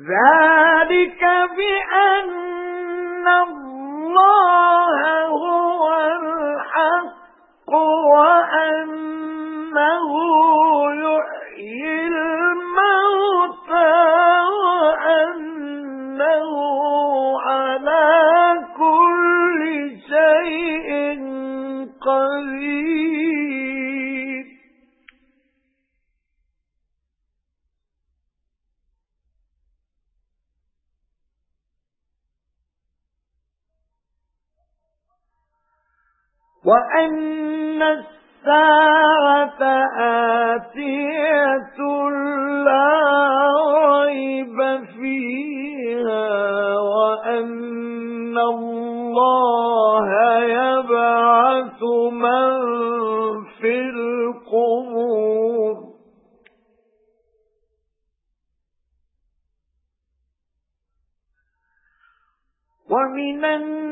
ذَلِكَ بِأَنَّ اللَّهَ هُوَ الْحَقُّ وَأَنَّهُ يُحْيِي الْمَوْتَى وَأَنَّهُ عَلَى كُلِّ شَيْءٍ قَدِيرٌ. وَأَنَّ السَّاعَةَ آتِيَةٌ لَا رَيْبَ فِيهَا وَأَنَّ اللَّهَ يَبْعَثُ مَن فِي الْقُبُورِ وَمِنَ النَّاسِ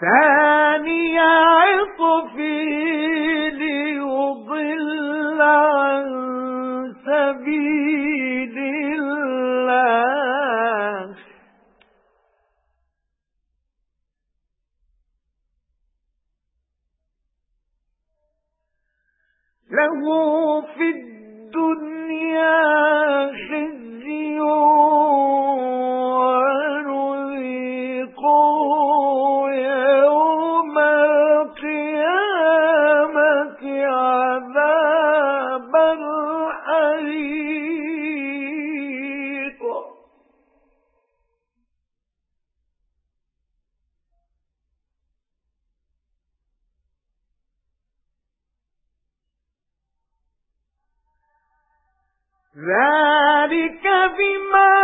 ثاني عطفه ليضل عن سبيل الله. له في الدنيا ذَلِكَ بِمَا